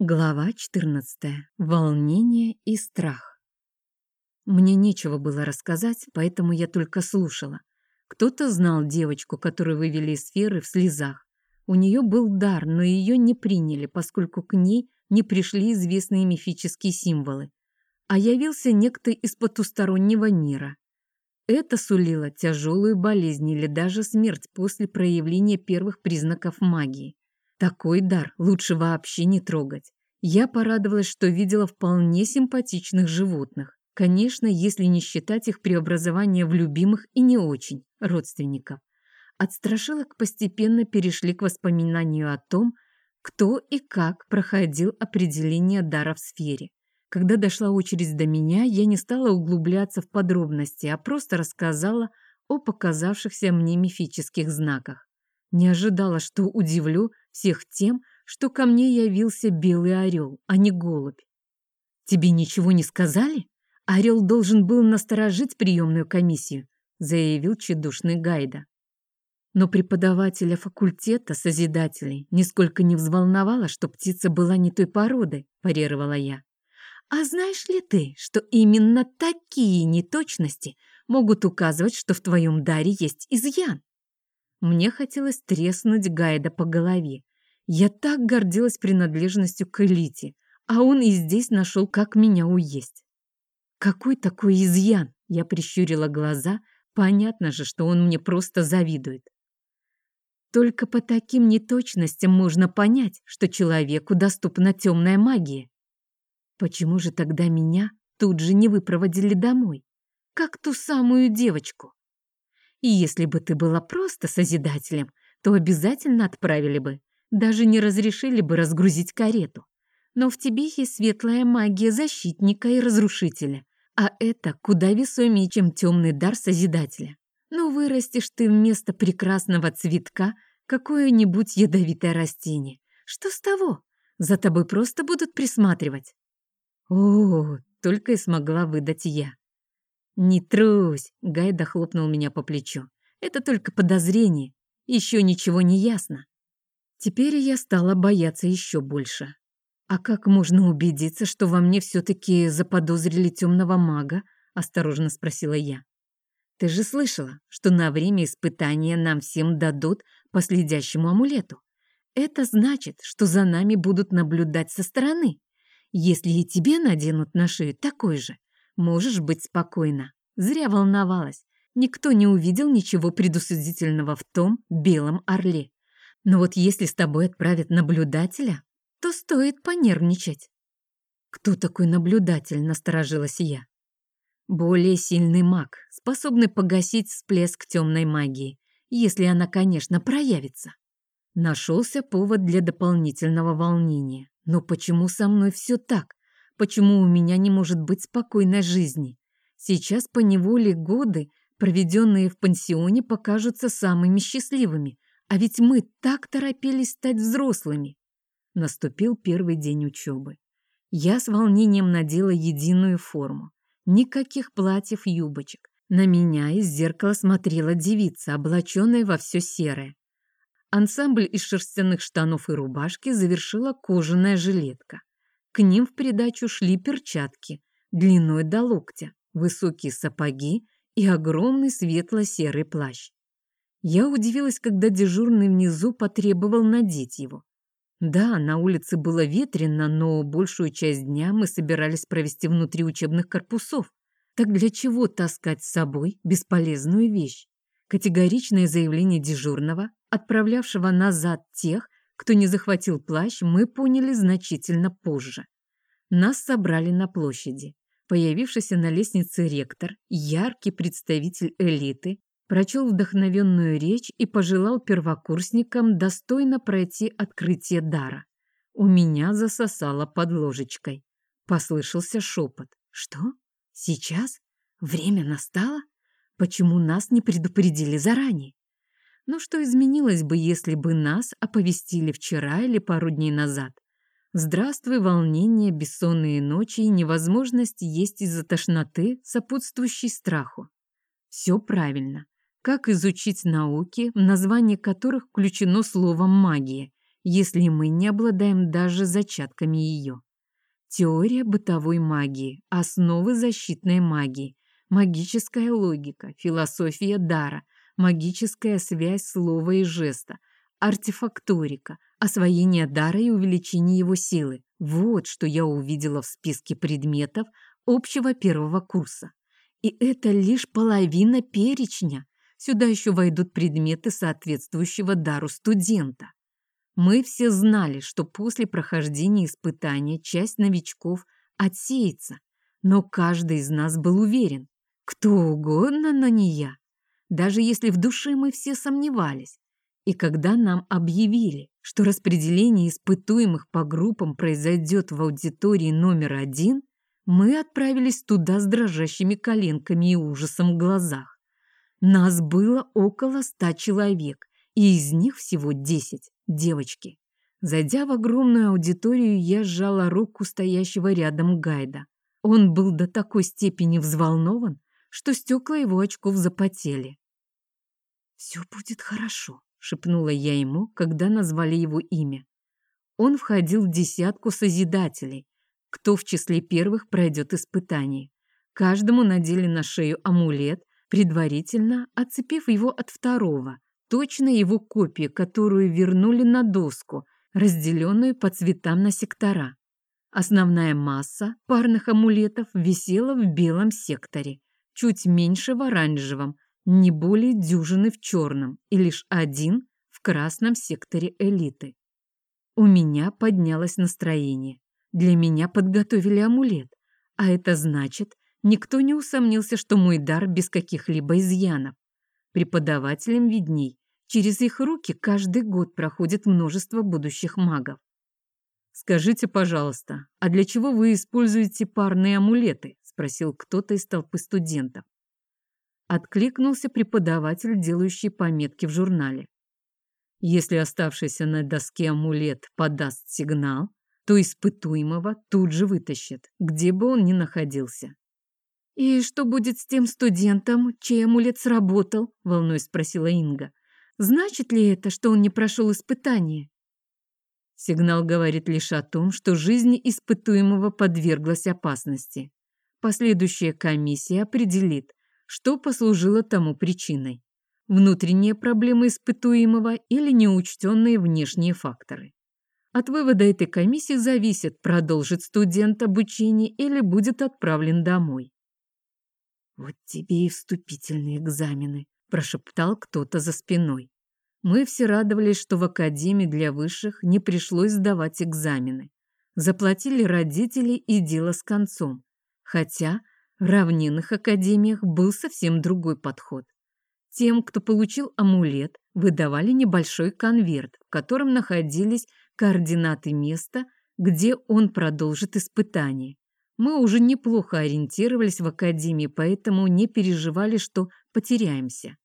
Глава 14. Волнение и страх. Мне нечего было рассказать, поэтому я только слушала. Кто-то знал девочку, которую вывели из сферы в слезах. У нее был дар, но ее не приняли, поскольку к ней не пришли известные мифические символы. А явился некто из потустороннего мира. Это сулило тяжелую болезнь или даже смерть после проявления первых признаков магии. Такой дар лучше вообще не трогать. Я порадовалась, что видела вполне симпатичных животных. Конечно, если не считать их преобразования в любимых и не очень родственников. От страшилок постепенно перешли к воспоминанию о том, кто и как проходил определение дара в сфере. Когда дошла очередь до меня, я не стала углубляться в подробности, а просто рассказала о показавшихся мне мифических знаках. Не ожидала, что удивлю всех тем, что ко мне явился белый орел, а не голубь. «Тебе ничего не сказали? Орел должен был насторожить приемную комиссию», заявил чедушный Гайда. Но преподавателя факультета Созидателей нисколько не взволновало, что птица была не той породы, парировала я. А знаешь ли ты, что именно такие неточности могут указывать, что в твоем даре есть изъян? Мне хотелось треснуть Гайда по голове. Я так гордилась принадлежностью к элите, а он и здесь нашел, как меня уесть. Какой такой изъян? Я прищурила глаза. Понятно же, что он мне просто завидует. Только по таким неточностям можно понять, что человеку доступна темная магия. Почему же тогда меня тут же не выпроводили домой, как ту самую девочку? И если бы ты была просто Созидателем, то обязательно отправили бы, даже не разрешили бы разгрузить карету. Но в тебе есть светлая магия защитника и разрушителя, а это куда весомее, чем темный дар Созидателя. Ну, вырастешь ты вместо прекрасного цветка какое-нибудь ядовитое растение. Что с того? За тобой просто будут присматривать. О, только и смогла выдать я. «Не трусь!» — Гайда хлопнул меня по плечу. «Это только подозрение. Еще ничего не ясно». Теперь я стала бояться еще больше. «А как можно убедиться, что во мне все-таки заподозрили темного мага?» — осторожно спросила я. «Ты же слышала, что на время испытания нам всем дадут по следящему амулету. Это значит, что за нами будут наблюдать со стороны. Если и тебе наденут на шею такой же, Можешь быть спокойна. Зря волновалась. Никто не увидел ничего предусудительного в том белом орле. Но вот если с тобой отправят наблюдателя, то стоит понервничать. Кто такой наблюдатель, насторожилась я. Более сильный маг, способный погасить всплеск темной магии, если она, конечно, проявится. Нашелся повод для дополнительного волнения. Но почему со мной все так? Почему у меня не может быть спокойной жизни? Сейчас по неволе годы, проведенные в пансионе, покажутся самыми счастливыми, а ведь мы так торопились стать взрослыми. Наступил первый день учебы. Я с волнением надела единую форму. Никаких платьев-юбочек. На меня из зеркала смотрела девица, облаченная во все серое. Ансамбль из шерстяных штанов и рубашки завершила кожаная жилетка. К ним в придачу шли перчатки, длиной до локтя, высокие сапоги и огромный светло-серый плащ. Я удивилась, когда дежурный внизу потребовал надеть его. Да, на улице было ветрено, но большую часть дня мы собирались провести внутри учебных корпусов. Так для чего таскать с собой бесполезную вещь? Категоричное заявление дежурного, отправлявшего назад тех, кто не захватил плащ, мы поняли значительно позже. Нас собрали на площади. Появившийся на лестнице ректор, яркий представитель элиты, прочел вдохновенную речь и пожелал первокурсникам достойно пройти открытие дара. У меня засосало под ложечкой. Послышался шепот. «Что? Сейчас? Время настало? Почему нас не предупредили заранее?» Ну что изменилось бы, если бы нас оповестили вчера или пару дней назад? Здравствуй, волнение, бессонные ночи и невозможность есть из-за тошноты, сопутствующей страху. Все правильно. Как изучить науки, в название которых включено слово «магия», если мы не обладаем даже зачатками ее. Теория бытовой магии, основы защитной магии, магическая логика, философия дара, магическая связь слова и жеста, артефакторика, освоение дара и увеличение его силы. Вот что я увидела в списке предметов общего первого курса. И это лишь половина перечня. Сюда еще войдут предметы соответствующего дару студента. Мы все знали, что после прохождения испытания часть новичков отсеется, но каждый из нас был уверен, кто угодно, но не я. Даже если в душе мы все сомневались. И когда нам объявили, что распределение испытуемых по группам произойдет в аудитории номер один, мы отправились туда с дрожащими коленками и ужасом в глазах. Нас было около ста человек, и из них всего десять девочки. Зайдя в огромную аудиторию, я сжала руку стоящего рядом гайда. Он был до такой степени взволнован, что стекла его очков запотели. «Все будет хорошо», — шепнула я ему, когда назвали его имя. Он входил в десятку созидателей, кто в числе первых пройдет испытание. Каждому надели на шею амулет, предварительно отцепив его от второго, точно его копия, которую вернули на доску, разделенную по цветам на сектора. Основная масса парных амулетов висела в белом секторе, чуть меньше в оранжевом, не более дюжины в черном и лишь один в красном секторе элиты. У меня поднялось настроение. Для меня подготовили амулет, а это значит, никто не усомнился, что мой дар без каких-либо изъянов. Преподавателям видней. Через их руки каждый год проходит множество будущих магов. «Скажите, пожалуйста, а для чего вы используете парные амулеты?» – спросил кто-то из толпы студентов. Откликнулся преподаватель, делающий пометки в журнале. Если оставшийся на доске амулет подаст сигнал, то испытуемого тут же вытащит, где бы он ни находился. «И что будет с тем студентом, чей амулет сработал?» – волнуясь спросила Инга. «Значит ли это, что он не прошел испытание?» Сигнал говорит лишь о том, что жизнь испытуемого подверглась опасности. Последующая комиссия определит, что послужило тому причиной. Внутренние проблемы испытуемого или неучтенные внешние факторы. От вывода этой комиссии зависит, продолжит студент обучение или будет отправлен домой. «Вот тебе и вступительные экзамены», – прошептал кто-то за спиной. Мы все радовались, что в академии для высших не пришлось сдавать экзамены. Заплатили родители и дело с концом. Хотя в равнинных академиях был совсем другой подход. Тем, кто получил амулет, выдавали небольшой конверт, в котором находились координаты места, где он продолжит испытание. Мы уже неплохо ориентировались в академии, поэтому не переживали, что потеряемся.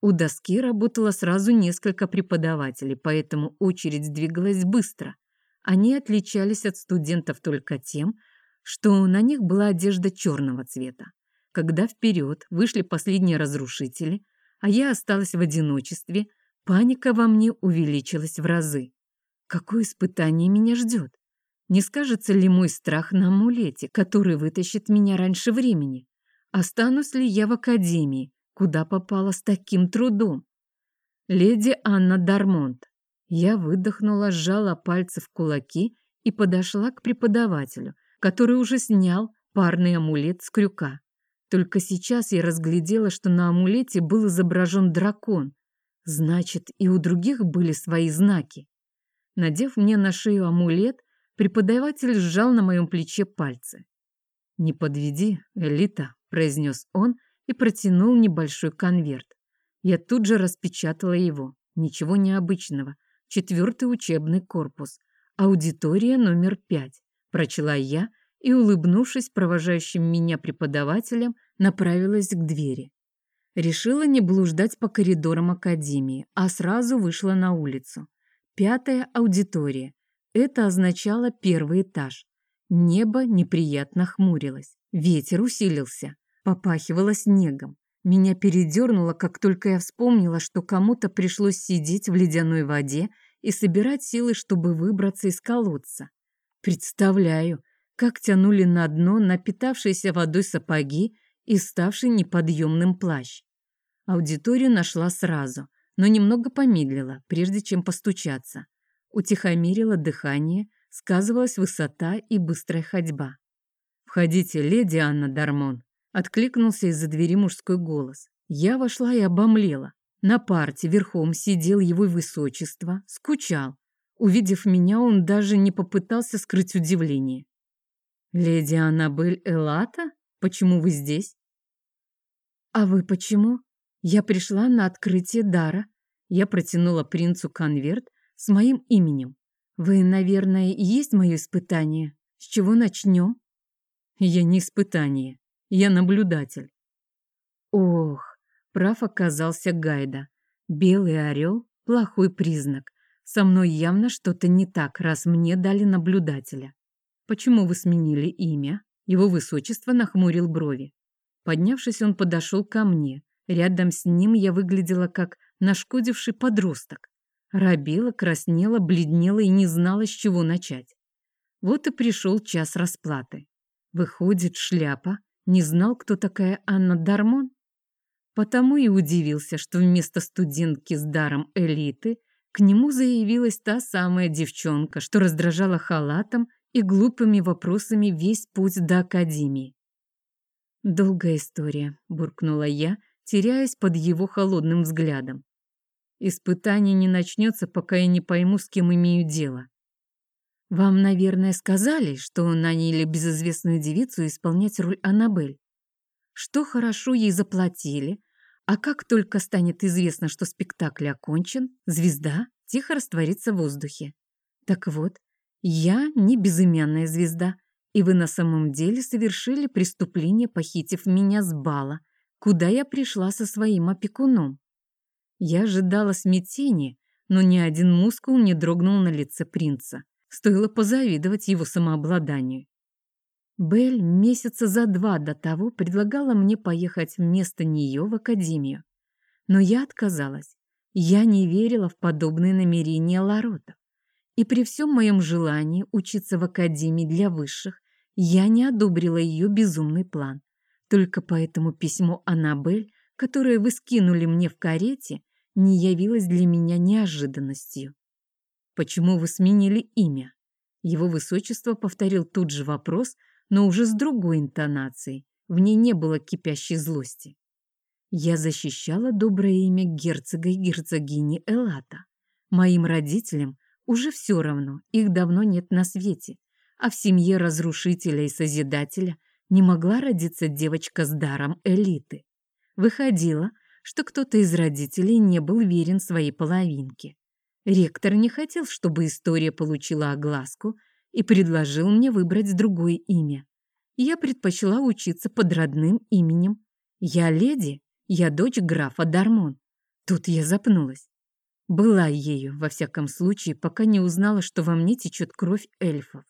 У доски работало сразу несколько преподавателей, поэтому очередь двигалась быстро. Они отличались от студентов только тем, что на них была одежда черного цвета. Когда вперед вышли последние разрушители, а я осталась в одиночестве, паника во мне увеличилась в разы. Какое испытание меня ждет? Не скажется ли мой страх на амулете, который вытащит меня раньше времени? Останусь ли я в академии, куда попала с таким трудом? Леди Анна Дармонт. Я выдохнула, сжала пальцы в кулаки и подошла к преподавателю, который уже снял парный амулет с крюка. Только сейчас я разглядела, что на амулете был изображен дракон. Значит, и у других были свои знаки. Надев мне на шею амулет, Преподаватель сжал на моем плече пальцы. «Не подведи, Элита», — произнес он и протянул небольшой конверт. Я тут же распечатала его. Ничего необычного. Четвертый учебный корпус. Аудитория номер пять. Прочла я и, улыбнувшись провожающим меня преподавателям, направилась к двери. Решила не блуждать по коридорам академии, а сразу вышла на улицу. Пятая аудитория. Это означало первый этаж. Небо неприятно хмурилось. Ветер усилился. Попахивало снегом. Меня передернуло, как только я вспомнила, что кому-то пришлось сидеть в ледяной воде и собирать силы, чтобы выбраться из колодца. Представляю, как тянули на дно напитавшиеся водой сапоги и ставший неподъемным плащ. Аудиторию нашла сразу, но немного помедлила, прежде чем постучаться. Утихомирила дыхание, сказывалась высота и быстрая ходьба. «Входите, леди Анна Дармон!» — откликнулся из-за двери мужской голос. Я вошла и обомлела. На парте верхом сидел его высочество, скучал. Увидев меня, он даже не попытался скрыть удивление. «Леди Аннабель Элата? Почему вы здесь?» «А вы почему?» «Я пришла на открытие дара». Я протянула принцу конверт с моим именем. «Вы, наверное, и есть мое испытание. С чего начнем?» «Я не испытание. Я наблюдатель». Ох, прав оказался Гайда. Белый орел – плохой признак. Со мной явно что-то не так, раз мне дали наблюдателя. Почему вы сменили имя? Его высочество нахмурил брови. Поднявшись, он подошел ко мне. Рядом с ним я выглядела как нашкодивший подросток. Робела, краснела, бледнела и не знала, с чего начать. Вот и пришел час расплаты. Выходит, шляпа не знал, кто такая Анна Дармон? Потому и удивился, что вместо студентки с даром элиты к нему заявилась та самая девчонка, что раздражала халатом и глупыми вопросами весь путь до академии. «Долгая история», — буркнула я, теряясь под его холодным взглядом. «Испытание не начнется, пока я не пойму, с кем имею дело». «Вам, наверное, сказали, что наняли безызвестную девицу исполнять роль Аннабель. Что хорошо ей заплатили, а как только станет известно, что спектакль окончен, звезда тихо растворится в воздухе. Так вот, я не безымянная звезда, и вы на самом деле совершили преступление, похитив меня с бала, куда я пришла со своим опекуном. Я ожидала смятения, но ни один мускул не дрогнул на лице принца. Стоило позавидовать его самообладанию. Белль месяца за два до того предлагала мне поехать вместо нее в академию. Но я отказалась. Я не верила в подобные намерения Ларотов. И при всем моем желании учиться в академии для высших, я не одобрила ее безумный план. Только поэтому письмо Аннабель, которое вы скинули мне в карете, не явилось для меня неожиданностью. «Почему вы сменили имя?» Его высочество повторил тот же вопрос, но уже с другой интонацией. В ней не было кипящей злости. Я защищала доброе имя герцога и герцогини Элата. Моим родителям уже все равно, их давно нет на свете, а в семье разрушителя и созидателя не могла родиться девочка с даром элиты. Выходило, что кто-то из родителей не был верен своей половинке. Ректор не хотел, чтобы история получила огласку и предложил мне выбрать другое имя. Я предпочла учиться под родным именем. Я леди, я дочь графа Дармон. Тут я запнулась. Была ею, во всяком случае, пока не узнала, что во мне течет кровь эльфов.